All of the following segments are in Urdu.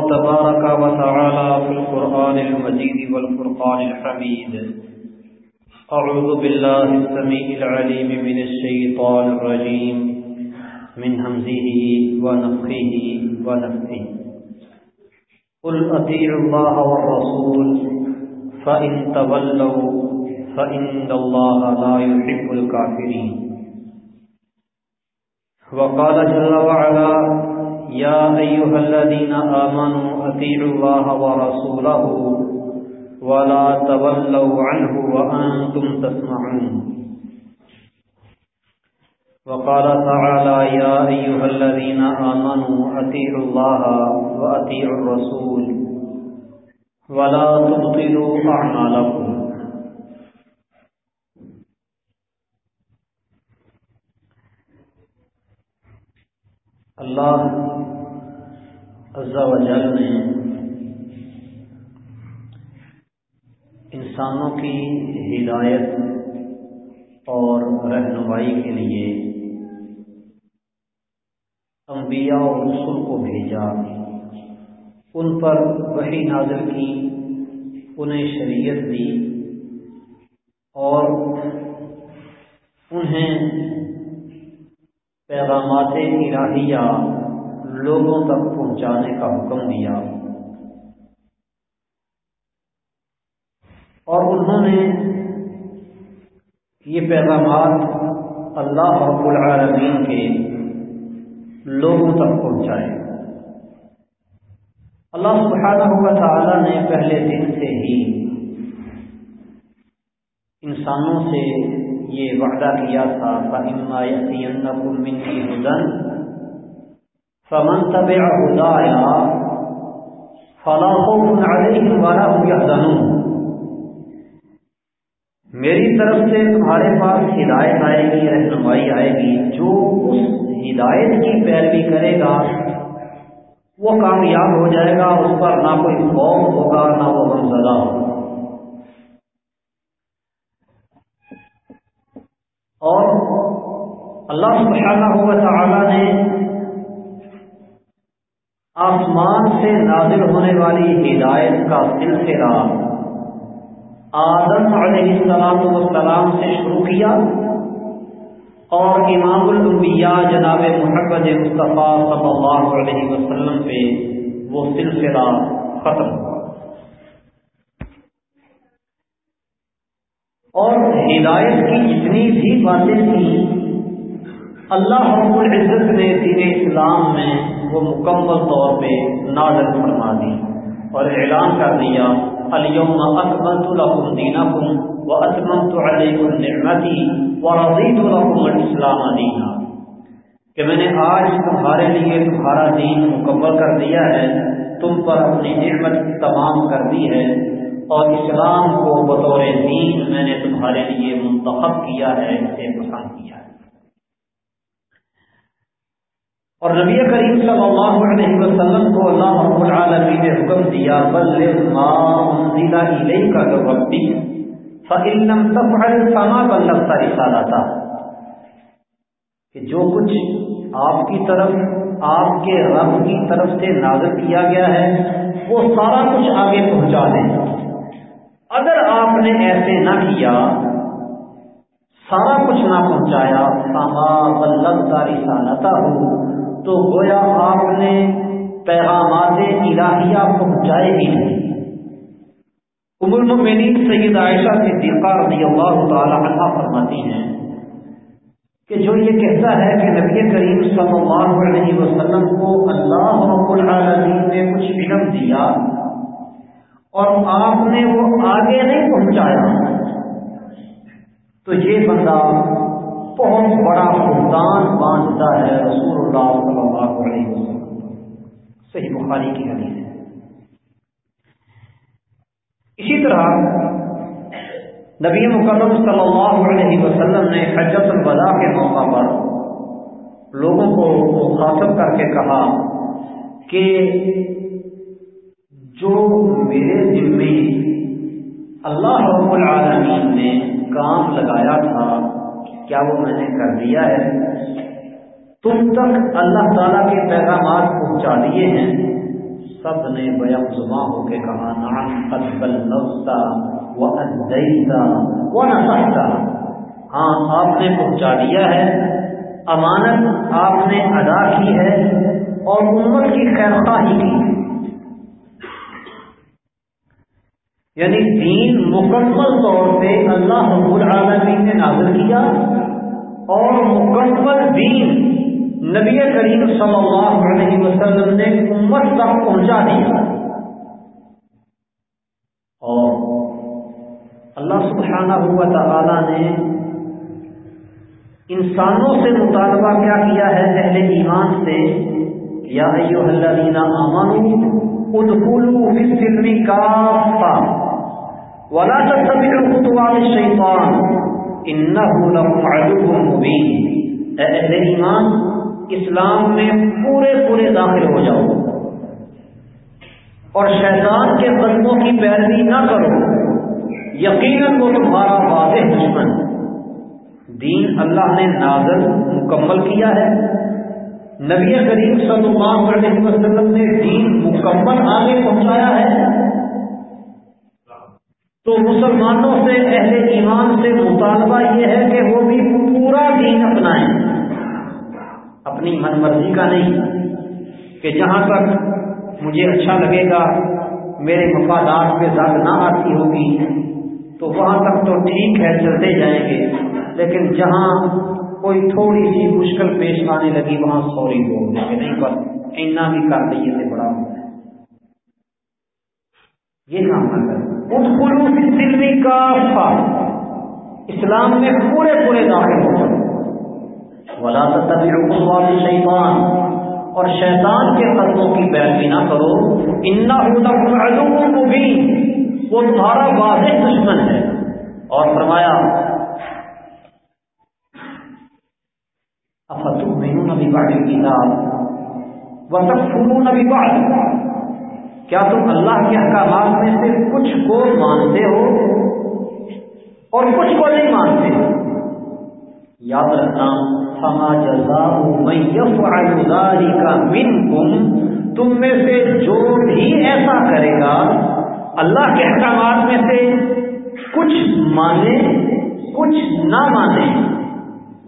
تبارك وتعالى في القرآن المجيد والفرقان الحميد أعوذ بالله السميع العليم من الشيطان الرجيم من همزه ونفخه ونفخه قل أطيعوا الله والرسول، فإن تولوا فإن الله لا يحب الكافرين وقال جل وعلا يا أيها الذين آمنوا أطيعوا الله ورسوله ولا تولوا عنه وأنتم تسمعون. وقال تعالى يا أيها الذين آمنوا أطيعوا الله وأطيعوا الرسول ولا تبطلوا أعمالكم. اللہ عز و جل نے انسانوں کی ہدایت اور رہنمائی کے لیے انبیاء اور رسول کو بھیجا۔ ان پر وہی نازل کی، انہیں شریعت دی اور انہیں پیغامات الہیہ لوگوں تک پہنچانے کا حکم دیا۔ اور انہوں نے یہ پیغامات اللہ رب العالمین کے لوگوں تک پہنچائے۔ اللہ سبحانہ و تعالی نے پہلے دن سے ہی انسانوں سے یہ وعدہ کیا تھا، فَإِمَّا يَأْتِيَنَّكُم مِّنِّي هُدًى فَمَن تَبِعَ هُدَايَا فَلَا خَوْفٌ عَلَيْهِمْ وَلَا هُمْ يَحْزَنُونَ۔ میری طرف سے تمہارے پاس ہدایت آئے گی، رہنمائی آئے گی۔ جو اس ہدایت کی پیروی کرے گا، وہ کامیاب ہو جائے گا، اس پر نہ کوئی خوف ہوگا، نہ وہ غمزدہ ہوگا۔ اور اللہ سبحانہ ہوا تعالی نے آسمان سے نازل ہونے والی ہدایت کا سلسلہ آدم علیہ السلام والسلام سے شروع کیا اور امام الانبیاء جناب محمد مصطفیٰ صلی اللہ علیہ وسلم پہ وہ سلسلہ ختم ہوا۔ اور ہدایت کی جتنی بھی باتیں تھیں اللہ رب العزت نے دین اسلام میں وہ مکمل طور پہ نازل فرما دی اور اعلان کر دیا الیوم اکملت لکم دینکم و اتممت علیکم نعمتی و لکم الاسلام دینا. کہ میں نے آج تمہارے لیے تمہارا دین مکمل کر دیا ہے، تم پر اپنی نعمت تمام کر دی ہے اور اسلام کو بطور دین میں نے تمہارے لیے منتخب کیا ہے، اسے پسند کیا ہے اور نبی کریم صلی اللہ علیہ وسلم کو اللہ رب العالمین نے حکم دیا، بلغ ما انزل الیک کا ربی فإن لم تفعل فما بلغت رسالتا. کہ جو کچھ آپ کی طرف، آپ کے رب کی طرف سے نازل کیا گیا ہے، وہ سارا کچھ آگے پہنچا دیں۔ اگر آپ نے ایسے نہ کیا، سارا کچھ نہ پہنچایا ساما بلب داری سالتا ہو تو گویا آپ نے پیغامات الہیہ پہنچائے ہی نہیں۔ ام المؤمنین سید عائشہ صدیقہ رضی اللہ تعالی عنہ فرماتی ہیں کہ جو یہ کہتا ہے کہ نبی کریم صلی اللہ علیہ وسلم کو اللہ رب العالمین نے کچھ علم دیا اور آپ نے وہ آگے نہیں پہنچایا، تو یہ بندہ بہت بڑا بھگتان باندھتا ہے رسول اللہ صلی اللہ علیہ وسلم۔ صحیح بخاری کی حدیث ہے۔ اسی طرح نبی مکرم صلی اللہ علیہ وسلم نے حجت الوداع کے موقع پر لوگوں کو مخاطب کر کے کہا کہ جو میرے دل میں اللہ رب العالمین نے کام لگایا تھا کیا وہ میں نے کر دیا ہے؟ تم تک اللہ تعالیٰ کے پیغامات پہنچا دیے ہیں۔ سب نے بیم زما ہو کے کہا نام قتل نوستا وہ ادیتا ہاں آپ نے پہنچا دیا ہے۔ امانت آپ نے ادا کی ہے اور امت کی خیر خواہی کی۔ یعنی دین مکمل طور پہ اللہ رب العالمین نے نازل کیا۔ اور مکمل دین نبی کریم صلی اللہ علیہ وسلم نے امت تک پہنچا دیا۔ اور اللہ سبحانہ ہوا تعالی نے انسانوں سے مطالبہ کیا کیا ہے اہل ایمان سے یا ایو الذین آمنوا ادخلوا فی السلم کافہ ولا تتبعوا خطوات الشیطان۔ انه لكم عدو اہل ایمان، اسلام میں پورے پورے داخل ہو جاؤ اور شیطان کے قدموں کی پیروی نہ کرو۔ یقیناً وہ تمہارا واضح دشمن۔ دین اللہ نے نازل، مکمل کیا ہے۔ نبی کریم صلی اللہ علیہ وسلم نے دین مکمل آگے پہنچایا ہے۔ تو مسلمانوں سے، اہل ایمان سے مطالبہ یہ ہے کہ وہ بھی پورا دین اپنائیں۔ اپنی من مرضی کا نہیں، کہ جہاں تک مجھے اچھا لگے گا، میرے مفادات پہ زیادہ نہ آتی ہوگی، تو وہاں تک تو ٹھیک ہے، چلتے جائیں گے۔ لیکن جہاں کوئی تھوڑی سی مشکل پیش آنے لگی، وہاں سوری بول دیں گے۔ نہیں پر اینا بھی کر دئیے سے بڑا ہوتا ہے یہ کام نہ کر اس خلوص دل کا اسلام میں پورے پورے داخل ہو ولا تتبعوا شیطان اور شیطان کے قدموں کی پیروی نہ کرو. ان بھی وہ تمہارا واضح دشمن ہے. اور فرمایا افتو مینو نبی باغ کتاب و سب فنو نبی باغ کیا تم اللہ کے احکامات میں سے کچھ کو مانتے ہو اور کچھ کو نہیں مانتے؟ یاد رکھنا، فما من يفعل ذلك منكم، تم میں سے جو بھی ایسا کرے گا، اللہ کے احکامات میں سے کچھ مانے، کچھ نہ مانے،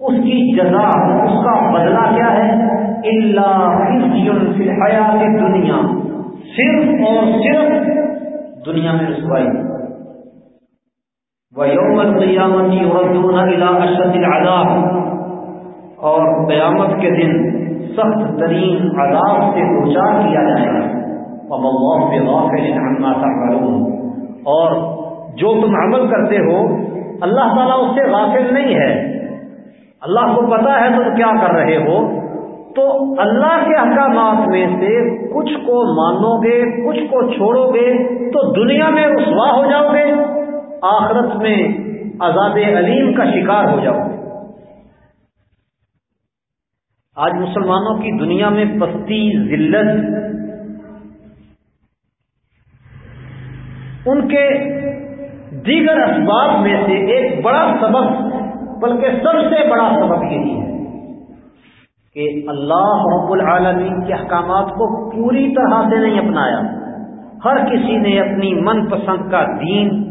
اس کی جزا، اس کا بدلہ کیا ہے؟ اللہ فی حیات دنیا صرف اور صرف دنیا میں رسوائی۔ وَيَوْمَ الْقِيَامَةِ يُرَدُّونَ إِلَىٰ أَشَدِّ الْعَذَابِ۔ اور قیامت کے دن سخت ترین عذاب سے دوچار کیا جائے گا۔ اور جو تم عمل کرتے ہو، اللہ تعالیٰ اس سے غافل نہیں ہے۔ اللہ کو پتا ہے تم کیا کر رہے ہو۔ تو اللہ کے احکامات میں سے کچھ کو مانو گے کچھ کو چھوڑو گے تو دنیا میں رسوا ہو جاؤ گے آخرت میں عذاب علیم کا شکار ہو جاؤ گے آج مسلمانوں کی دنیا میں پستی، ذلت، ان کے دیگر اسباب میں سے ایک بڑا سبب، بلکہ سب سے بڑا سبب یہی ہے۔ کہ اللہ رب العالمین کے احکامات کو پوری طرح سے نہیں اپنایا۔ ہر کسی نے اپنی من پسند کا دین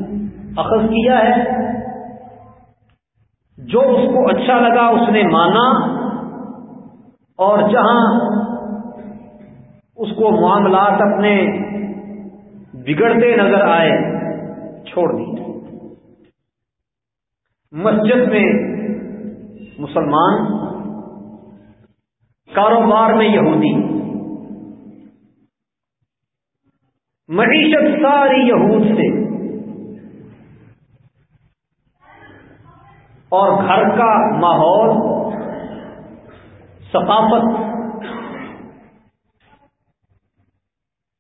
اخذ کیا ہے۔ جو اس کو اچھا لگا اس نے مانا۔ اور جہاں اس کو معاملات اپنے بگڑتے نظر آئے، چھوڑ دیے مسجد میں مسلمان کاروبار میں یہودی۔ معیشت ساری یہود سے۔ اور گھر کا ماحول، ثقافت،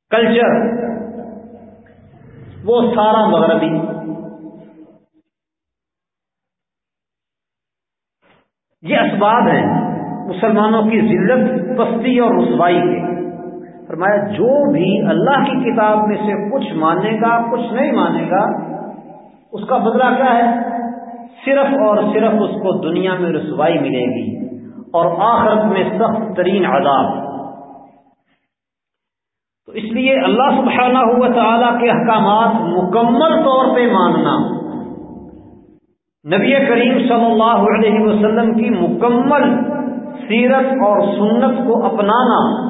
کلچر، وہ سارا مغربی۔ یہ اسباب ہیں۔ مسلمانوں کی ذلت، پستی اور رسوائی کے۔ فرمایا، جو بھی اللہ کی کتاب میں سے کچھ مانے گا، کچھ نہیں مانے گا، اس کا بدلہ کیا ہے؟ صرف اور صرف اس کو دنیا میں رسوائی ملے گی اور آخرت میں سخت ترین عذاب۔ تو اس لیے اللہ سبحانہ ہوا تعالی کے احکامات مکمل طور پہ ماننا، نبی کریم صلی اللہ علیہ وسلم کی مکمل سیرت اور سنت کو اپنانا،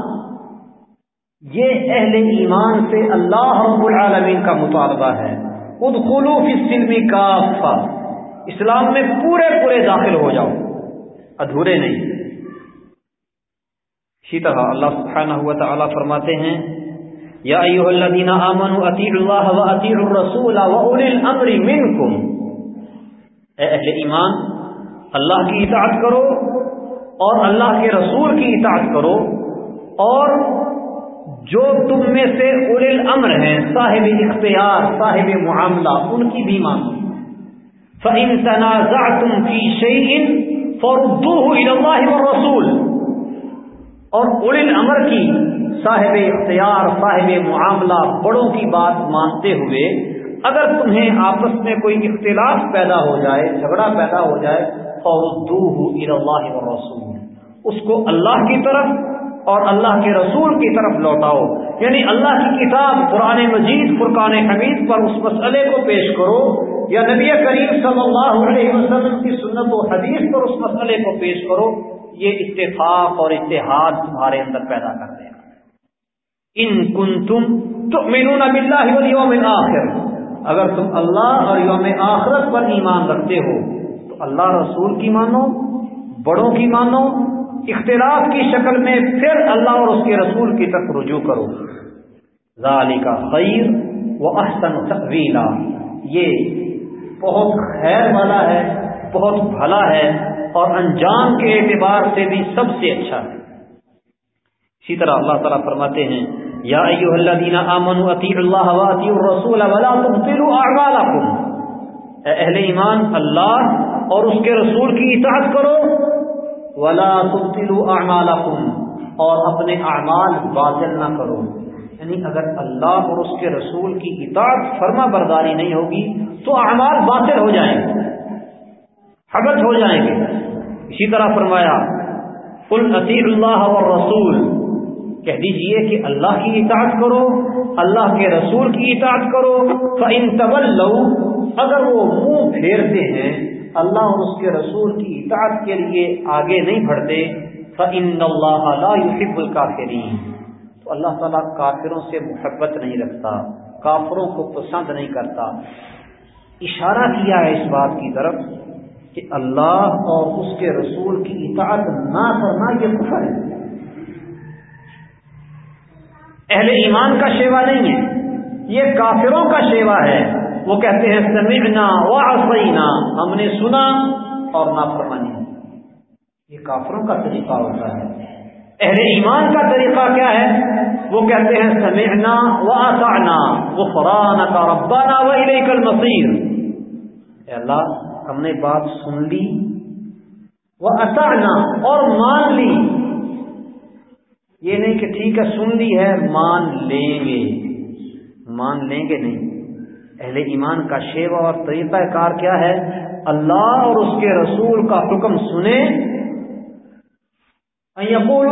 یہ اہل ایمان سے اللہ رب العالمین کا مطالبہ ہے۔ خود خلوف سلمی کا اسلام میں پورے پورے داخل ہو جاؤ۔ ادھورے نہیں۔ اسی طرح اللہ سبحانہ ہوا تعالیٰ فرماتے ہیں، یا ایوہ الذین آمنوا اطیعوا اللہ و اطیعوا الرسول و اولی الامر منکم۔ اے اہل ایمان، اللہ کی اطاعت کرو۔ اور اللہ کے رسول کی اطاعت کرو اور جو تم میں سے اول الامر ہیں، صاحب اختیار، صاحب معاملہ، ان کی بھی مانو فَإِن تَنَازَعْتُمْ فِي شَيْءٍ فَرُدُّوهُ إِلَى اللَّهِ اور اول الامر کی، صاحب اختیار، صاحب معاملہ، بڑوں کی بات مانتے ہوئے، اگر تمہیں آپس میں کوئی اختلاف پیدا ہو جائے، جھگڑا پیدا ہو جائے فَرُدُّوهُ إِلَى اللَّهِ اس کو اللہ کی طرف اور اللہ کے رسول کی طرف لوٹاؤ. یعنی اللہ کی کتاب قرآن مجید، فرقان حمید پر اس مسئلے کو پیش کرو یا نبی کریم صلی اللہ علیہ وسلم کی سنت و حدیث پر اس مسئلے کو پیش کرو، یہ اتفاق اور اتحاد تمہارے اندر پیدا کر دے گا. ان کن تم تو مینون یوم آخر اگر تم اللہ اور یوم آخرت پر ایمان رکھتے ہو اللہ رسول کی مانو، بڑوں کی مانو، اختلاف کی شکل میں پھر اللہ اور اس کے رسول کی طرف رجوع کرو۔ ذالی کا خیر و احسن تقویلا یہ بہت خیر والا ہے، بہت بھلا ہے اور انجام کے اعتبار سے بھی سب سے اچھا ہے۔ اسی طرح اللہ تعالیٰ فرماتے ہیں، یا ایوہ الذین آمنوا اطیعوا اللہ و اطیعوا الرسول ولا تبطلوا اعمالکم۔ اے اہل ایمان، اللہ اور اس کے رسول کی اطاعت کرو۔ ولا تبطلوا اعمالکم اور اپنے اعمال باطل نہ کرو۔ یعنی اگر اللہ اور اس کے رسول کی اطاعت فرما برداری نہیں ہوگی تو اعمال باطل ہو جائیں گے۔ حبت ہو جائیں گے۔ اسی طرح فرمایا کل عطیر اللہ اور رسول کہہ دیجیے کہ اللہ کی اطاعت کرو، اللہ کے رسول کی اطاعت کرو۔ فَإِن تَوَلَّوْا، اگر وہ منہ پھیرتے ہیں اللہ اور اس کے رسول کی اطاعت کے لیے آگے نہیں بڑھتے، فَإِنَّ اللَّهَ لَا يُحِبُّ الْكَافِرِينَ۔ تو اللہ تعالیٰ کافروں سے محبت نہیں رکھتا، کافروں کو پسند نہیں کرتا۔ اشارہ کیا ہے اس بات کی طرف کہ اللہ اور اس کے رسول کی اطاعت نہ کرنا یہ کفر ہے۔ اہل ایمان کا شیوا نہیں ہے، یہ کافروں کا شیوا ہے۔ وہ کہتے ہیں، سمعنا وعصینا. ہم نے سنا اور نافرمانی۔ یہ کافروں کا طریقہ ہوتا ہے۔ اہل ایمان کا طریقہ کیا ہے؟ وہ کہتے ہیں، سمعنا واطعنا غفرانک ربنا والیک المصیر۔ اے اللہ، ہم نے بات سن لی۔ وہ اور مان لی۔ یہ نہیں کہ ٹھیک ہے، سن لی ہے، مان لیں گے۔ مان لیں گے نہیں۔ اہل ایمان کا شیوا اور طریقہ کار کیا ہے؟ اللہ اور اس کے رسول کا حکم سنیں۔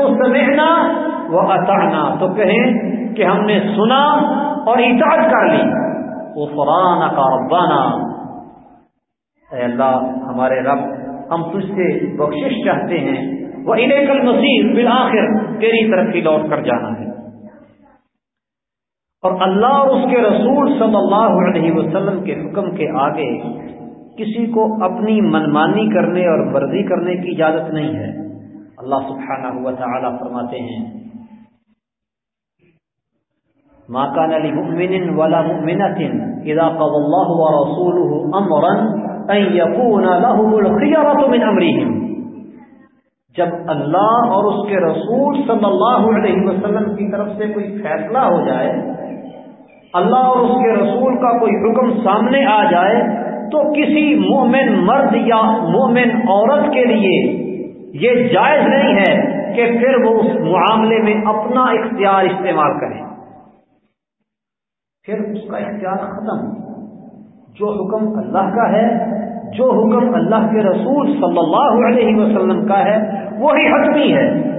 سمعنا وہ اتانا تو کہیں کہ ہم نے سنا اور اطاعت کر لی۔ وہ فرانا کا اے اللہ، ہمارے رب، ہم تجھ سے بخشش چاہتے ہیں۔ وہ انہیں کل مصیر بالآخر تیری طرف ہی لوٹ کر جانا ہے۔ اور اللہ اور اس کے رسول صلی اللہ علیہ وسلم کے حکم کے آگے کسی کو اپنی منمانی کرنے اور مرضی کرنے کی اجازت نہیں ہے۔ اللہ سبحانہ ہوا تعالی فرماتے ہیں، ما كان لمؤمن ولا مؤمنة إذا قضى الله ورسوله أمرا أن يكون لهم الخيرة من أمرهم جب اللہ اور اس کے رسول صلی اللہ علیہ وسلم کی طرف سے کوئی فیصلہ ہو جائے اللہ اور اس کے رسول کا کوئی حکم سامنے آ جائے تو کسی مومن مرد یا مومن عورت کے لیے یہ جائز نہیں ہے کہ پھر وہ اس معاملے میں اپنا اختیار استعمال کرے۔ پھر اس کا اختیار ختم۔ جو حکم اللہ کا ہے، جو حکم اللہ کے رسول صلی اللہ علیہ وسلم کا ہے، وہی حتمی ہے۔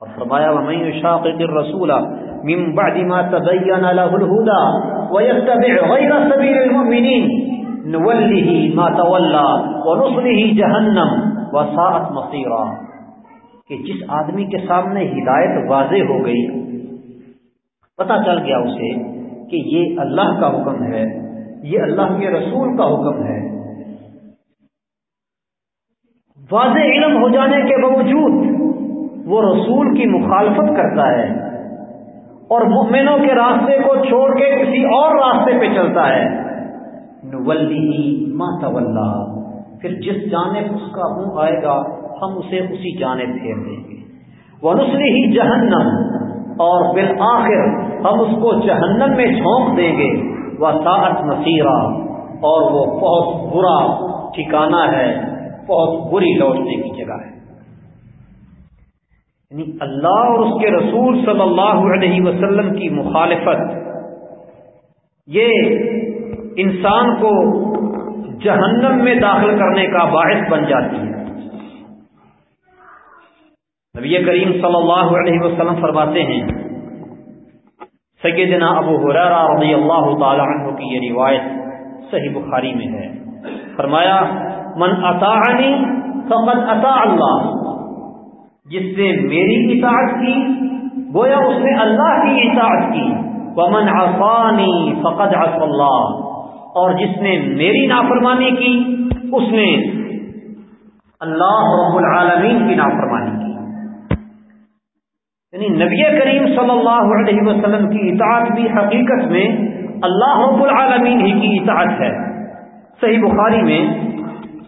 اور فرمایا، ومن يشاقق الرسول من بعد ما تبين له الهدى ويتبع غير سبيل المؤمنين. نوله ما تولى ونصله جهنم وساءت مصيرا. کہ جس آدمی کے سامنے ہدایت واضح ہو گئی، پتہ چل گیا اسے کہ یہ اللہ کا حکم ہے، یہ اللہ کے رسول کا حکم ہے۔ واضح علم ہو جانے کے باوجود وہ رسول کی مخالفت کرتا ہے۔ اور مؤمنوں کے راستے کو چھوڑ کے کسی اور راستے پہ چلتا ہے۔ نولی ماتا پھر جس جانب اس کا منہ آئے گا، ہم اسے اسی جانب پھیر دیں گے۔ وہ نسلی ہی جہنم اور بالآخر ہم اس کو جہنم میں جھونک دیں گے۔ وہ ساعت نصیرہ اور وہ بہت برا ٹھکانا ہے، بہت بری لوٹنے کی جگہ ہے۔ یعنی اللہ اور اس کے رسول صلی اللہ علیہ وسلم کی مخالفت، یہ انسان کو جہنم میں داخل کرنے کا باعث بن جاتی ہے۔ نبی کریم صلی اللہ علیہ وسلم فرماتے ہیں، سیدنا ابو حرارہ رضی اللہ تعالی عنہ کی یہ روایت صحیح بخاری میں ہے۔ فرمایا، من اطاعنی فقد اطاع اللہ جس نے میری اطاعت کی، گویا اس نے اللہ کی اطاعت کی۔ ومن عصانی فقد عص اللہ اور جس نے میری نافرمانی کی، اس نے اللہ رب العالمین کی نافرمانی کی۔ یعنی نبی کریم صلی اللہ علیہ وسلم کی اطاعت بھی حقیقت میں اللہ رب العالمین ہی کی اطاعت ہے۔ صحیح بخاری میں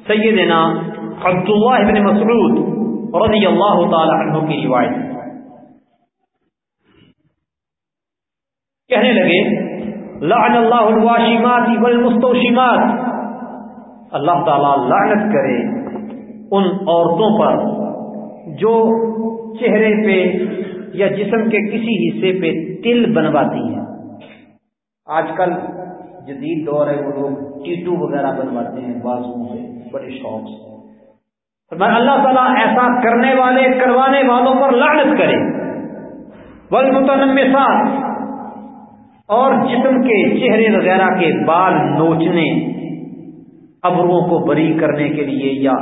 سیدنا عبداللہ ابن مسعود رضی اللہ تعالی عنہ کی روایت۔ کہنے لگے، لعن اللہ الواشمات والمستوشمات۔ اللہ تعالی لعنت کرے ان عورتوں پر جو چہرے پہ یا جسم کے کسی حصے پہ تل بنواتی ہیں۔ آج کل جدید دور ہے، وہ لوگ ٹیٹو وغیرہ بنواتے ہیں بازو سے بڑے شوق سے۔ اللہ تعالیٰ ایسا کرنے والے، کروانے والوں پر لعنت کرے۔ بل متنم اور جسم کے چہرے وغیرہ کے بال نوچنے ابروں کو بری کرنے کے لیے یا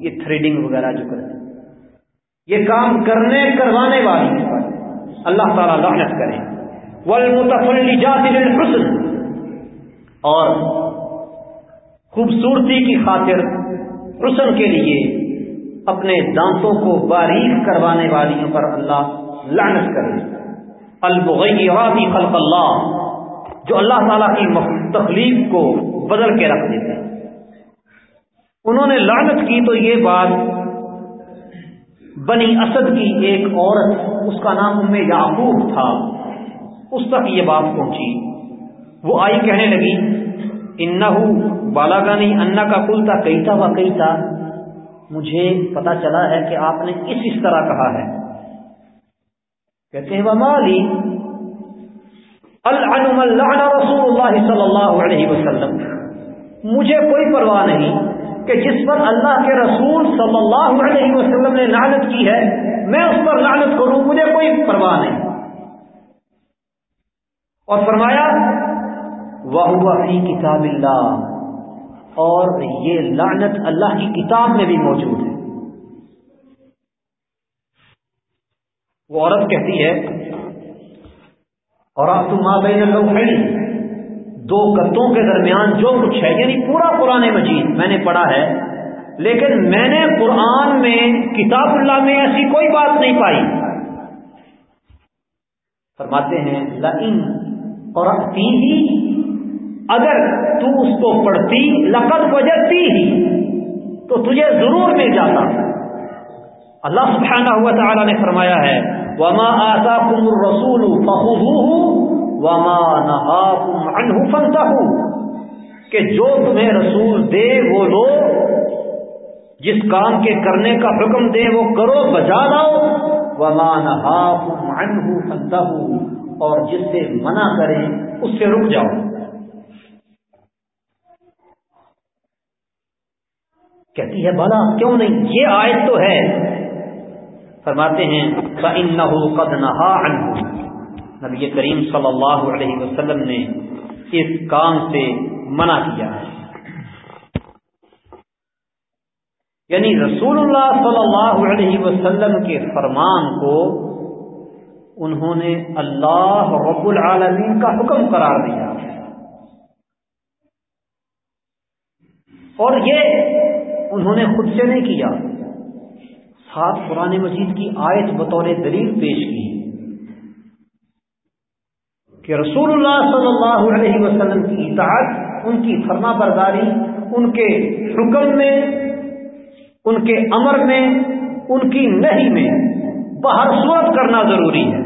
یہ تھریڈنگ وغیرہ جو کرتے یہ کام کرنے، کروانے والی اللہ تعالیٰ لعنت کرے۔ ول حسن اور خوبصورتی کی خاطر حسن کے لیے اپنے دانتوں کو باریک کروانے والیوں پر اللہ لعنت کرے۔ البغیراتی خلق اللہ، جو اللہ تعالی کی تخلیق کو بدل کے رکھ دیتے انہوں نے لعنت کی تو یہ بات بنی اسد کی ایک عورت، اس کا نام ام یعقوب تھا۔ اس تک یہ بات پہنچی۔ وہ آئی کہنے لگی بالا گانی انا کا کل تھا کئی تھا مجھے پتا چلا ہے کہ آپ نے اس اس طرح کہا ہے۔ کہتے ہیں ومالی اللہ رسول اللہ صلی اللہ علیہ وسلم۔ مجھے کوئی پرواہ نہیں کہ جس پر اللہ کے رسول صلی اللہ علیہ وسلم نے لعنت کی ہے، میں اس پر لعنت کروں، مجھے کوئی پرواہ نہیں۔ اور فرمایا وہ فی کتاب اللہ۔ اور یہ لعنت اللہ کی کتاب میں بھی موجود ہے۔ وہ عورت کہتی ہے اور آپ تم بین اللہ دو گتوں کے درمیان جو کچھ ہے یعنی پورا قرآن مجید میں نے پڑھا ہے، لیکن میں نے قرآن میں کتاب اللہ میں ایسی کوئی بات نہیں پائی۔ فرماتے ہیں، لئن اور اگر تو اس کو پڑھتی، لقد بجتی ہی، تو تجھے ضرور مل جاتا۔ اللہ سبحانہ ہوا تعالی نے فرمایا ہے، وما آتا کم رسول وما نہا کم کہ جو تمہیں رسول دے وہ لو، جس کام کے کرنے کا حکم دے وہ کرو، بجا لاؤ۔ وما نہا اور جس سے منع کرے اس سے رک جاؤ۔ کہتی ہے بھلا کیوں نہیں؟ یہ آیت تو ہے. فرماتے ہیں قد نہا نبی کریم صلی اللہ علیہ وسلم نے اس کام سے منع کیا ہے۔ یعنی رسول اللہ صلی اللہ علیہ وسلم کے فرمان کو انہوں نے اللہ رب العالمین کا حکم قرار دیا اور یہ انہوں نے خود سے نہیں کیا۔ ساتھ قرآن مجید کی آیت بطور دلیل پیش کی۔ کہ رسول اللہ صلی اللہ علیہ وسلم کی اطاعت، ان کی فرما برداری، ان کے حکم میں، ان کے امر میں، ان کی نہیں میں بہر صورت کرنا ضروری ہے۔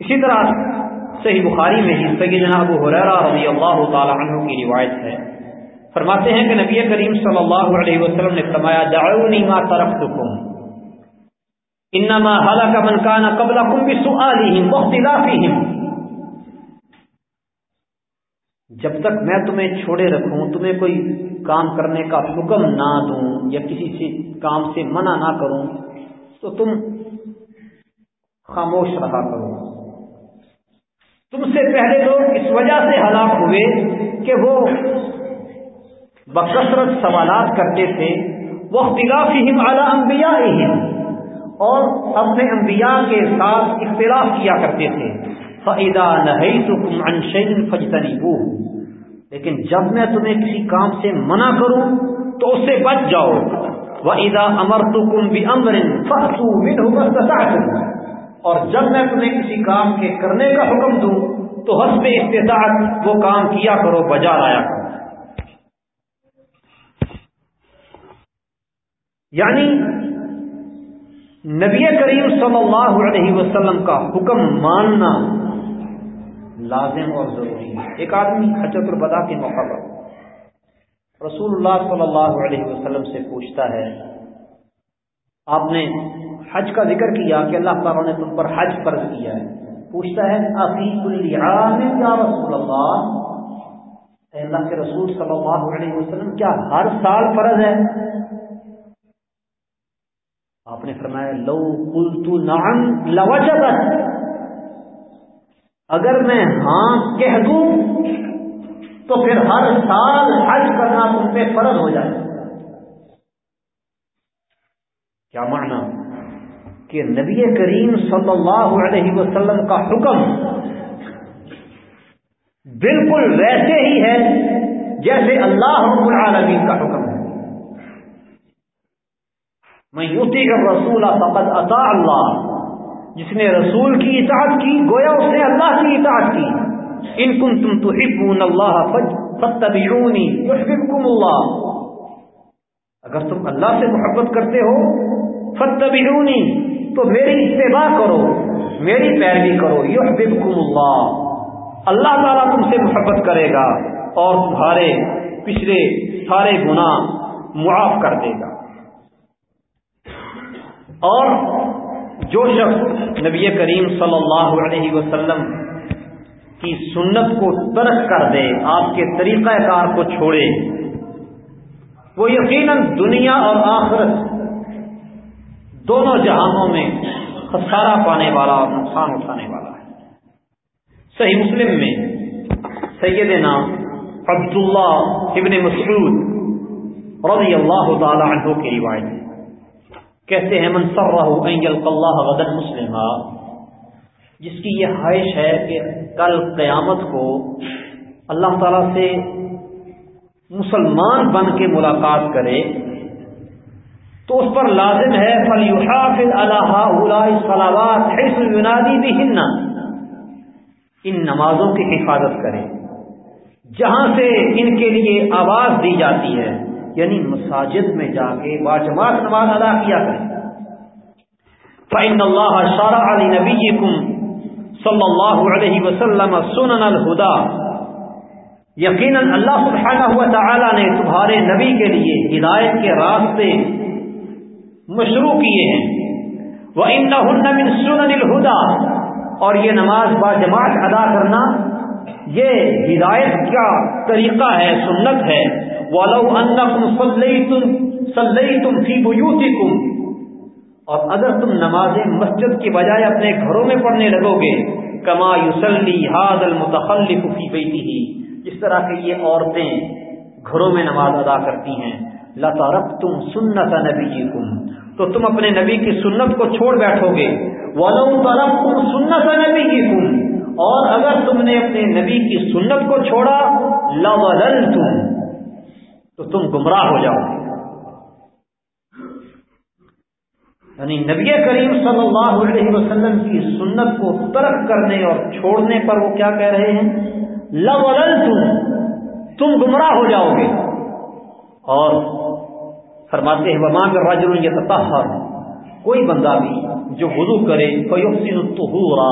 اسی طرح صحیح بخاری میں ہی سیدنا ابو حریرہ رضی اللہ تعالی عنہ کی روایت ہے۔ فرماتے ہیں کہ نبی کریم صلی اللہ علیہ وسلم نے فرمایا، دعونی ما ترکتکم. انما هلك من كان قبلكم بسؤالهم واختلافهم جب تک میں تمہیں چھوڑے رکھوں، تمہیں کوئی کام کرنے کا حکم نہ دوں یا کسی سے کام سے منع نہ کروں، تو تم خاموش رہا کرو۔ تم سے پہلے لوگ اس وجہ سے ہلاک ہوئے کہ وہ بکثرت سوالات کرتے تھے وہ اختلافی اعلیٰ انبیاء اور اپنے انبیاء کے ساتھ اختلاف کیا کرتے تھے۔ فعدا نہیں تو انشین فجتنی لیکن جب میں تمہیں کسی کام سے منع کروں، تو اس سے بچ جاؤ۔ وہ ادا امر تو کم بھی امر اور جب میں تمہیں کسی کام کے کرنے کا حکم دوں، تو حسب استطاعت وہ کام کیا کرو، بجا لایا کرو۔ یعنی نبی کریم صلی اللہ علیہ وسلم کا حکم ماننا لازم اور ضروری ہے۔ ایک آدمی حجت البدا کے موقع پر رسول اللہ صلی اللہ علیہ وسلم سے پوچھتا ہے، آپ نے حج کا ذکر کیا کہ اللہ تعالیٰ نے تم پر حج فرض کیا ہے؟ پوچھتا ہے یا رسول اللہ؟ اے اللہ کے رسول صلی اللہ علیہ وسلم، کیا ہر سال فرض ہے؟ آپ نے فرمایا، لو قلت نعم لوجبت۔ اگر میں ہاں کہہ دوں، تو پھر ہر سال حج کرنا تم پہ فرض ہو جائے۔ کیا معنی؟ کہ نبی کریم صلی اللہ علیہ وسلم کا حکم بالکل ویسے ہی ہے جیسے اللہ رب العالمین کا حکم ہے میں یوتی کا رسول فقط عطا اللہ جس نے رسول کی اطاعت کی، گویا اس نے اللہ کی اطاعت کی. ان کن تم تو اللہ فتبعونی یحببکم اللہ. اگر تم اللہ سے محبت کرتے ہو فتبعونی تو میری اتباع کرو، میری پیروی کرو یو اللہ. اللہ تعالیٰ تم سے محبت کرے گا اور تمہارے پچھلے سارے گنا معاف کر دے گا. اور جو شخص نبی کریم صلی اللہ علیہ وسلم کی سنت کو ترک کر دے، آپ کے طریقہ کار کو چھوڑے، وہ یقیناً دنیا اور آخرت دونوں جہانوں میں خسارہ پانے والا اور نقصان اٹھانے والا ہے۔ صحیح مسلم میں سیدنا عبداللہ ابن مسعود رضی اللہ تعالی عنہ کی روایت کہتے ہیں منصر اللہ غدر مسلم جس کی یہ خواہش ہے کہ کل قیامت کو اللہ تعالی سے مسلمان بن کے ملاقات کرے، تو اس پر لازم ہے فلیحافظ اللہ صلاوات حیث ان نمازوں کی حفاظت کرے، جہاں سے ان کے لیے آواز دی جاتی ہے۔ یعنی مساجد میں جا کے باجماعت نماز ادا کیا کرے فعن اللہ شارع صلی اللہ علیہ وسلم سنن الہدا یقیناً اللہ سبحانہ ہوا تعالی نے تمہارے نبی کے لیے ہدایت کے راستے مشروع کیے ہیں۔ وہ من سنن الہدا اور یہ نماز با جماعت ادا کرنا یہ ہدایت کا طریقہ ہے، سنت ہے۔ اور اگر تم نماز مسجد کی بجائے اپنے گھروں میں پڑھنے لگو گے کما یوسلی حاد المتخلف کی بیٹی ہی جس طرح کہ یہ عورتیں گھروں میں نماز ادا کرتی ہیں۔ لتا رب تم سنت نبی تو تم اپنے نبی کی سنت کو چھوڑ بیٹھو گے ولو طرف تم سنت نبی جی اور اگر تم نے اپنے نبی کی سنت کو چھوڑا لولل تم تو تم گمراہ ہو جاؤ گے۔ یعنی نبی کریم صلی اللہ علیہ وسلم کی سنت کو ترک کرنے اور چھوڑنے پر وہ کیا کہہ رہے ہیں؟ لولل تم تم گمراہ ہو جاؤ گے۔ اور فرماتے ہیں ومان راجر یہ تطہر کوئی بندہ بھی جو وضو کرے، فیحسن الطہورا،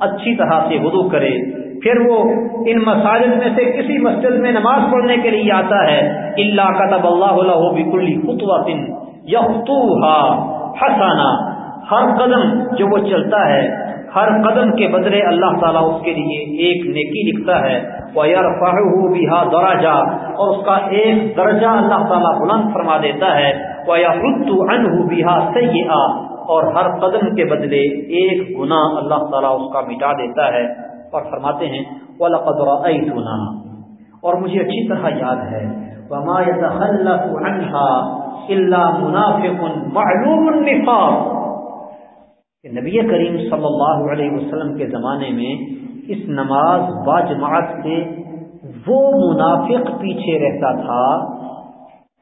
اچھی طرح سے وضو کرے پھر وہ ان مساجد میں سے کسی مسجد میں نماز پڑھنے کے لیے آتا ہے۔ اللہ کتب اللہ علیہ بکلی خطوہ دن حسانہ ہر قدم جو وہ چلتا ہے، ہر قدم کے بدلے اللہ تعالیٰ اس کے لیے ایک نیکی لکھتا ہے۔ وہ یار فاہو بہا اور اس کا ایک درجہ اللہ تعالیٰ بلند فرما دیتا ہے۔ وہ یا ردو ان اور ہر قدم کے بدلے ایک گنا اللہ تعالیٰ اس کا مٹا دیتا ہے۔ اور فرماتے ہیں وہ اور مجھے اچھی طرح یاد ہے، وما يتخلف عنها الا منافق معلوم النفاق کہ نبی کریم صلی اللہ علیہ وسلم کے زمانے میں اس نماز با جماعت سے وہ منافق پیچھے رہتا تھا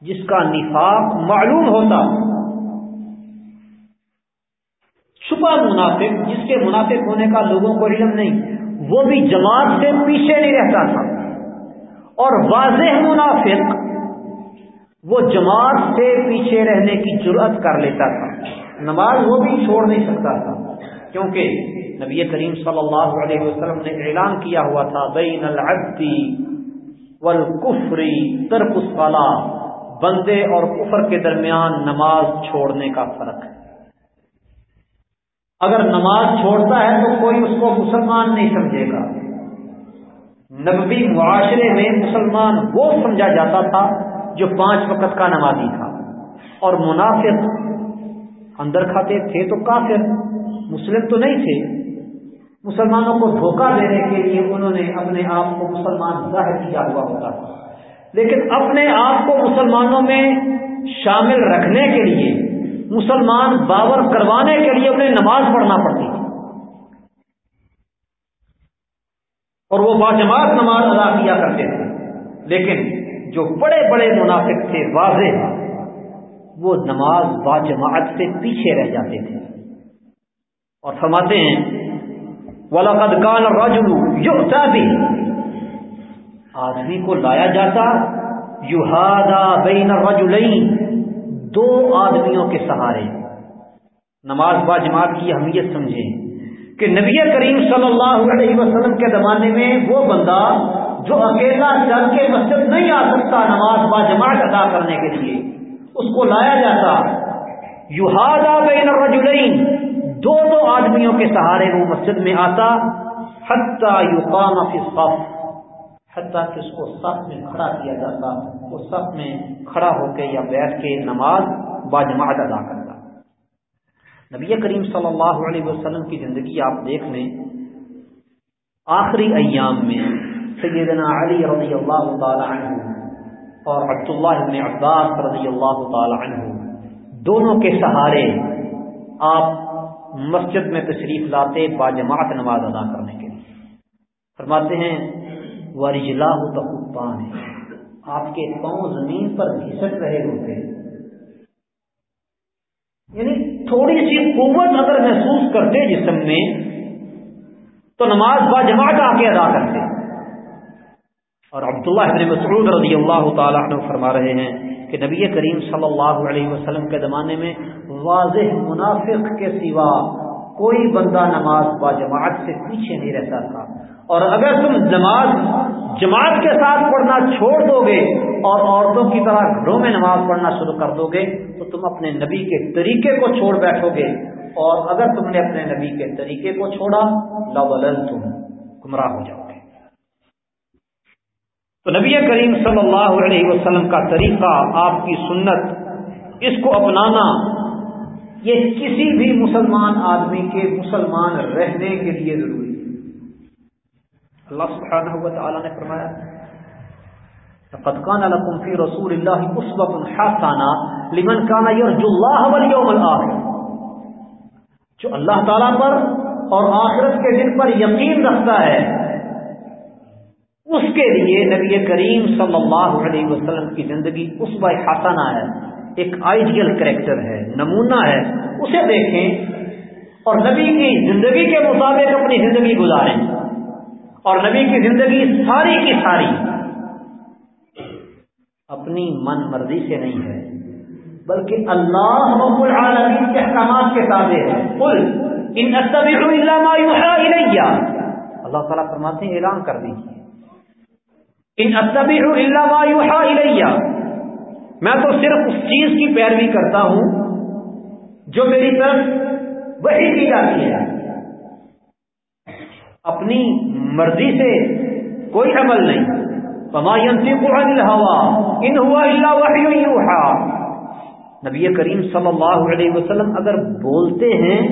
جس کا نفاق معلوم ہوتا۔ چھپا منافق جس کے منافق ہونے کا لوگوں کو علم نہیں وہ بھی جماعت سے پیچھے نہیں رہتا تھا۔ اور واضح منافق وہ جماعت سے پیچھے رہنے کی جرت کر لیتا تھا۔ نماز وہ بھی چھوڑ نہیں سکتا تھا۔ کیونکہ نبی کریم صلی اللہ علیہ وسلم نے اعلان کیا ہوا تھا، بین العبدی والکفری ترک الصلاح بندے اور کفر کے درمیان نماز چھوڑنے کا فرق ہے۔ اگر نماز چھوڑتا ہے تو کوئی اس کو مسلمان نہیں سمجھے گا۔ نبوی معاشرے میں مسلمان وہ سمجھا جاتا تھا جو پانچ وقت کا نمازی تھا۔ اور منافق اندر کھاتے تھے تو کافر، مسلم تو نہیں تھے۔ مسلمانوں کو دھوکہ دینے کے لیے انہوں نے اپنے آپ کو مسلمان ظاہر کیا ہوا ہوتا تھا۔ لیکن اپنے آپ کو مسلمانوں میں شامل رکھنے کے لیے مسلمان باور کروانے کے لیے انہیں نماز پڑھنا پڑتی تھی اور وہ باجماعت نماز ادا کیا کرتے تھے۔ لیکن جو بڑے بڑے منافق تھے، واضح وہ نماز با جماعت سے پیچھے رہ جاتے تھے۔ اور فرماتے ہیں ولاقد کان رجلو یو بھی آدمی کو لایا جاتا یوہادا بین رجلین دو آدمیوں کے سہارے۔ نماز با جماعت کی اہمیت سمجھیں کہ نبی کریم صلی اللہ علیہ وسلم کے زمانے میں وہ بندہ جو اکیلا چل کے مسجد نہیں آ سکتا نماز با جماعت ادا کرنے کے لیے، اس کو لایا جاتا۔ یوہادا بین الرجلین، دو دو آدمیوں کے سہارے وہ مسجد میں آتا۔ حتیٰ یقام فی الصف۔ حتیٰ کہ اس کو صف میں کھڑا کیا جاتا وہ صف میں کھڑا ہو کے یا بیٹھ کے نماز با جماعت ادا کرتا۔ نبی کریم صلی اللہ علیہ وسلم کی زندگی آپ دیکھ لیں۔ آخری ایام میں سیدنا علی رضی اللہ تعالی عنہ اور عبداللہ ابن عباس رضی اللہ تعالی عنہ، دونوں کے سہارے آپ مسجد میں تشریف لاتے با جماعت نماز ادا کرنے کے لیے۔ فرماتے ہیں ورجلا تقان آپ کے پاؤں زمین پر گھسٹ رہے ہوتے یعنی تھوڑی سی قوت اگر محسوس کرتے جسم میں، تو نماز با جماعت آ کے ادا کرتے۔ اور عبداللہ ابن مسعود رضی اللہ تعالیٰ عنہ فرما رہے ہیں کہ نبی کریم صلی اللہ علیہ وسلم کے زمانے میں واضح منافق کے سوا کوئی بندہ نماز با جماعت سے پیچھے نہیں رہتا تھا۔ اور اگر تم نماز جماعت کے ساتھ پڑھنا چھوڑ دو گے اور عورتوں کی طرح گھروں میں نماز پڑھنا شروع کر دو گے تو تم اپنے نبی کے طریقے کو چھوڑ بیٹھو گے اور اگر تم نے اپنے نبی کے طریقے کو چھوڑا لولن تم گمراہ ہو جاؤ گے تو نبی کریم صلی اللہ علیہ وسلم کا طریقہ، آپ کی سنت، اس کو اپنانا، یہ کسی بھی مسلمان آدمی کے مسلمان رہنے کے لیے ضروری ہے اللہ سبحانہ و تعالی نے فرمایا، لقد كان لكم في رسول الله اسوه حسنه لمن كان يرجو الله واليوم الاخر. جو اللہ تعالی پر اور آخرت کے دن پر یقین رکھتا ہے، اس کے لیے نبی کریم صلی اللہ علیہ وسلم کی زندگی اس حسنہ ہے، ایک آئیڈیل کریکٹر ہے، نمونہ ہے، اسے دیکھیں اور نبی کی زندگی کے مطابق اپنی زندگی گزاریں۔ اور نبی کی زندگی ساری کی ساری اپنی من مرضی سے نہیں ہے، بلکہ اللہ رب العالمین کے احکامات کے تابع ہے۔ قل، ان الا ما الیہ۔ اللہ تعالیٰ فرماتے ہیں، اعلان کر دیجیے ان الا ما الیہ۔ میں تو صرف اس چیز کی پیروی کرتا ہوں جو میری طرف وہی کی جاتی ہے۔ اپنی مرضی سے کوئی عمل نہیں۔ ان ہوا نبی کریم صلی اللہ علیہ وسلم اگر بولتے ہیں،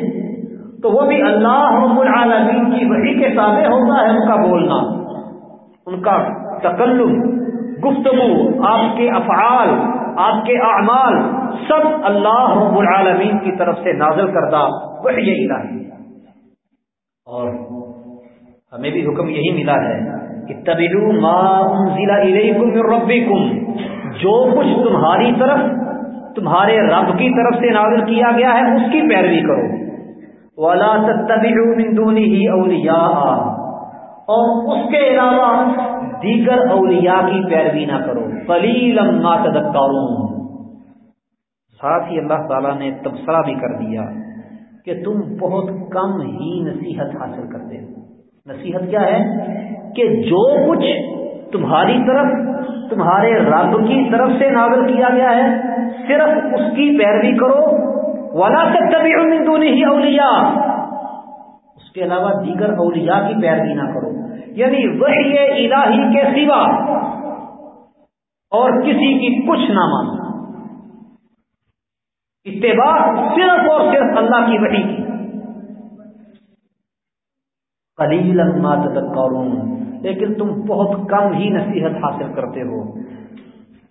تو وہ بھی اللہ رب العالمین کی وحی کے تابع ہوتا ہے ان کا بولنا۔ ان کا تکلم، گفتگو، آپ کے افعال، آپ کے اعمال، سب اللہ رب العالمین کی طرف سے نازل کردہ وحی الہی اور ہمیں بھی حکم یہی ملا ہے ما انزل الیکم من ربکم، جو کچھ تمہاری طرف، تمہارے رب کی طرف سے نازل کیا گیا ہے، اس کی پیروی کرو۔ ولا تتبعوا من دونه اولیاء اور اس کے علاوہ دیگر اولیاء کی پیروی نہ کرو۔ قلیلا ما تذکرون۔ ساتھ ہی اللہ تعالی نے تبصرہ بھی کر دیا کہ تم بہت کم ہی نصیحت حاصل کرتے ہو۔ نصیحت کیا ہے کہ جو کچھ تمہاری طرف، تمہارے رب کی طرف سے نازل کیا گیا ہے، صرف اس کی پیروی کرو۔ ولا تبھی من دونوں ہی اولیا اس کے علاوہ دیگر اولیاء کی پیروی نہ کرو۔ یعنی وہی الہی کے سوا اور کسی کی کچھ نہ ماننا اتباع صرف اور صرف اللہ کی وحی کی۔ قلیل ما تذکرون، لیکن تم بہت کم ہی نصیحت حاصل کرتے ہو۔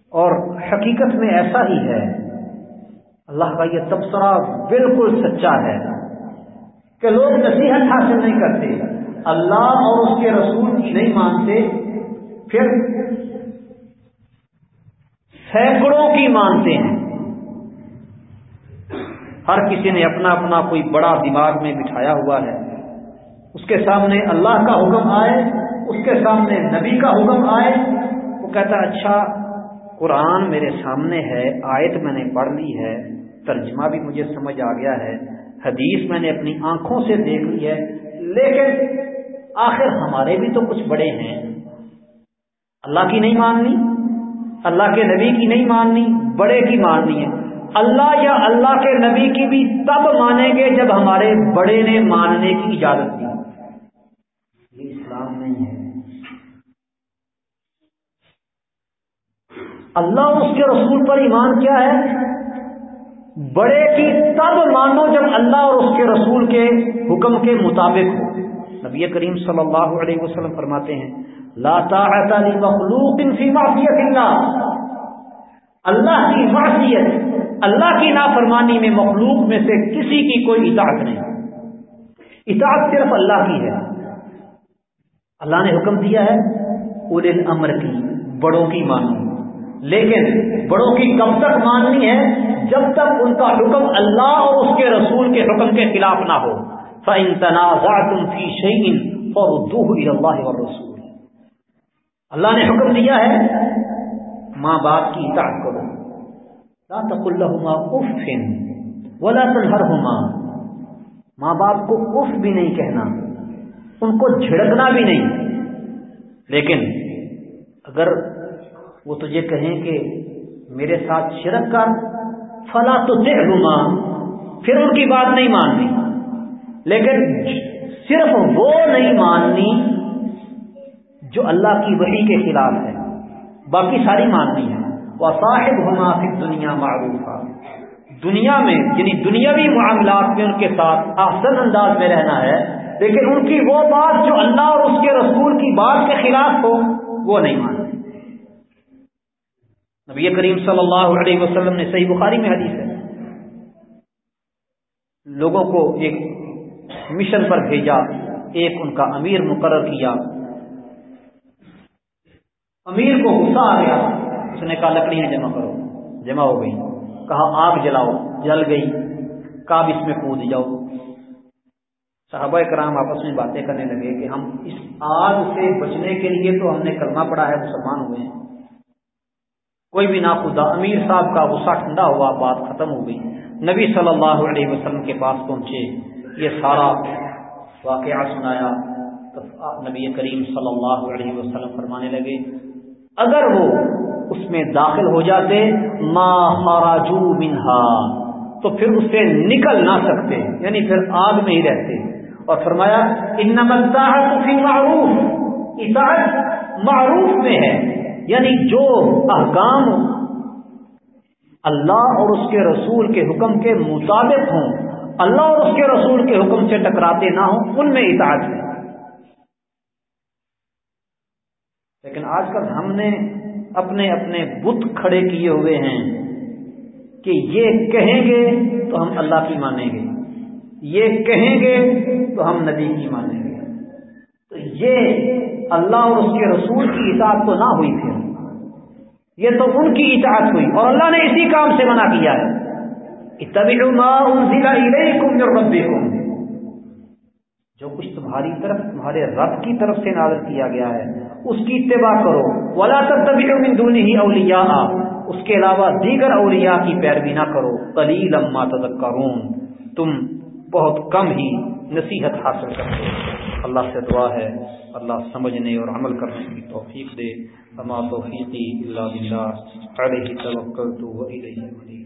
اور حقیقت میں ایسا ہی ہے۔ اللہ کا یہ تبصرہ بالکل سچا ہے کہ لوگ نصیحت حاصل نہیں کرتے۔ اللہ اور اس کے رسول کی نہیں مانتے، پھر سینکڑوں کی مانتے ہیں۔ ہر کسی نے اپنا اپنا کوئی بڑا دماغ میں بٹھایا ہوا ہے۔ اس کے سامنے اللہ کا حکم آئے، اس کے سامنے نبی کا حکم آئے۔ وہ کہتا اچھا قرآن میرے سامنے ہے، آیت میں نے پڑھ لی ہے، ترجمہ بھی مجھے سمجھ آ گیا ہے، حدیث میں نے اپنی آنکھوں سے دیکھ لی ہے، لیکن آخر ہمارے بھی تو کچھ بڑے ہیں۔ اللہ کی نہیں ماننی، اللہ کے نبی کی نہیں ماننی، بڑے کی ماننی ہے۔ اللہ یا اللہ کے نبی کی بھی تب مانیں گے جب ہمارے بڑے نے ماننے کی اجازت دی۔ اللہ اور اس کے رسول پر ایمان کیا ہے؟ بڑے کی تب مانو جب اللہ اور اس کے رسول کے حکم کے مطابق ہو۔ نبی کریم صلی اللہ علیہ وسلم فرماتے ہیں، لا طاعت مخلوق فی معصیت اللہ۔ اللہ کی معصیت، اللہ کی نافرمانی میں مخلوق میں سے کسی کی کوئی اطاعت نہیں۔ اطاعت صرف اللہ کی ہے۔ اللہ نے حکم دیا ہے اول الامر کی، بڑوں کی مانو لیکن بڑوں کی کب تک ماننی ہے جب تک ان کا حکم اللہ اور اس کے رسول کے حکم کے خلاف نہ ہو۔ فن تنازع تم فی شعین اور اللہ اور رسول اللہ نے حکم دیا ہے، ماں باپ کی اطاعت کرو۔ لا تقل لهما اف ولا تنهرهما۔ ماں باپ کو اف بھی نہیں کہنا۔ ان کو جھڑکنا بھی نہیں۔ لیکن اگر وہ تجھے کہیں کہ میرے ساتھ شرک کر، فلا تو دہ گما پھر ان کی بات نہیں ماننی۔ لیکن صرف وہ نہیں ماننی جو اللہ کی وحی کے خلاف ہے، باقی ساری ماننی ہے۔ وہ صاحب ہونا پھر دنیا معروف دنیا میں یعنی دنیاوی معاملات میں ان کے ساتھ آسن انداز میں رہنا ہے۔ لیکن ان کی وہ بات جو اللہ اور اس کے رسول کی بات کے خلاف ہو، وہ نہیں مانتے۔ نبی کریم صلی اللہ علیہ وسلم نے صحیح بخاری میں حدیث ہے۔ لوگوں کو ایک مشن پر بھیجا، ایک ان کا امیر مقرر کیا۔ امیر کو غصہ آ گیا۔ اس نے کہا، لکڑیاں جمع کرو۔ جمع ہو گئی۔ کہا، آگ جلاؤ۔ جل گئی۔ کاب اس میں کود جاؤ۔ صحابہ کرام آپس میں باتیں کرنے لگے کہ ہم اس آگ سے بچنے کے لیے تو ہم نے کلمہ پڑا ہے، مسلمان ہوئے ہیں۔ کوئی بھی ناخدا امیر صاحب کا غصہ ٹھنڈا ہوا، بات ختم ہو گئی۔ نبی صلی اللہ علیہ وسلم کے پاس پہنچے۔ یہ سارا واقعہ سنایا۔ نبی کریم صلی اللہ علیہ وسلم فرمانے لگے، اگر وہ اس میں داخل ہو جاتے، ما خراجو منہا، تو پھر اس سے نکل نہ سکتے یعنی پھر آگ میں ہی رہتے۔ اور فرمایا ان معروف. اطاعت معروف میں ہے یعنی جو احکام اللہ اور اس کے رسول کے حکم کے مطابق ہوں، اللہ اور اس کے رسول کے حکم سے ٹکراتے نہ ہوں، ان میں اطاعت ہے۔ لیکن آج کل ہم نے اپنے اپنے بت کھڑے کیے ہوئے ہیں کہ یہ کہیں گے تو ہم اللہ کی مانیں گے۔ یہ کہیں گے تو ہم نبی کی مانیں گے۔ تو یہ اللہ اور اس کے رسول کی اطاعت تو نہ ہوئی پھر یہ تو ان کی اطاعت ہوئی اور اللہ نے اسی کام سے منع کیا ہے۔ جو کچھ تمہاری طرف، تمہارے رب کی طرف سے نازل کیا گیا ہے، اس کی اتباع کرو۔ ولا تب من دونه ہی اولیا اس کے علاوہ دیگر اولیاء کی پیروی نہ کرو۔ کلیل اما تذکرون۔ تم بہت کم ہی نصیحت حاصل کرتے ہیں۔ اللہ سے دعا ہے، اللہ سمجھنے اور عمل کرنے کی توفیق دے۔ اما توفیقی اللہ بلّہ علیہ توکلت و الیہ